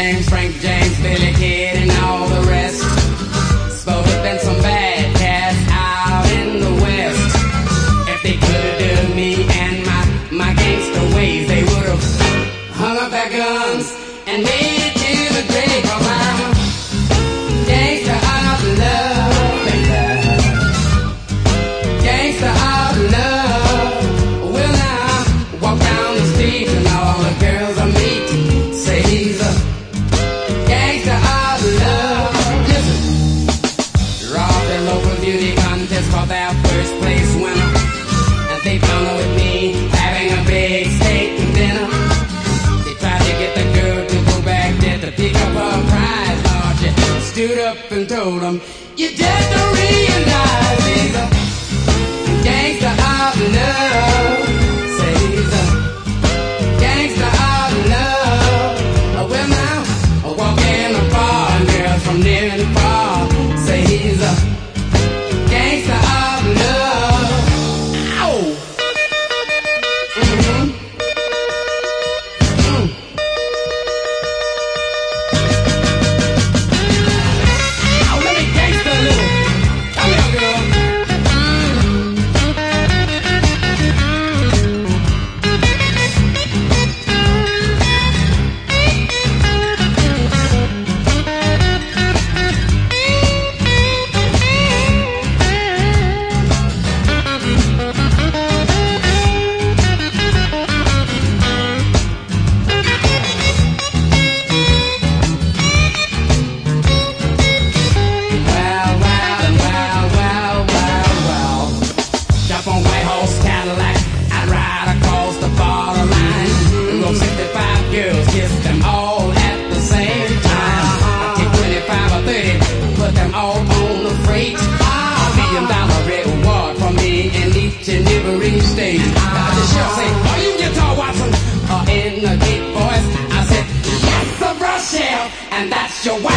James, Frank James, Billy Kid, and all the rest. To been some bad cats out in the west. If they could have done me and my, my gangster ways, they would have hung up their guns and made their first place winner. And they her with me having a big steak dinner. They tried to get the girl to go back there to pick up her prize. Lord, she stood up and told them, You just Now the say, are you guitar Watson? Or in the deep voice, I said, yes, sir, Rochelle. And that's your wife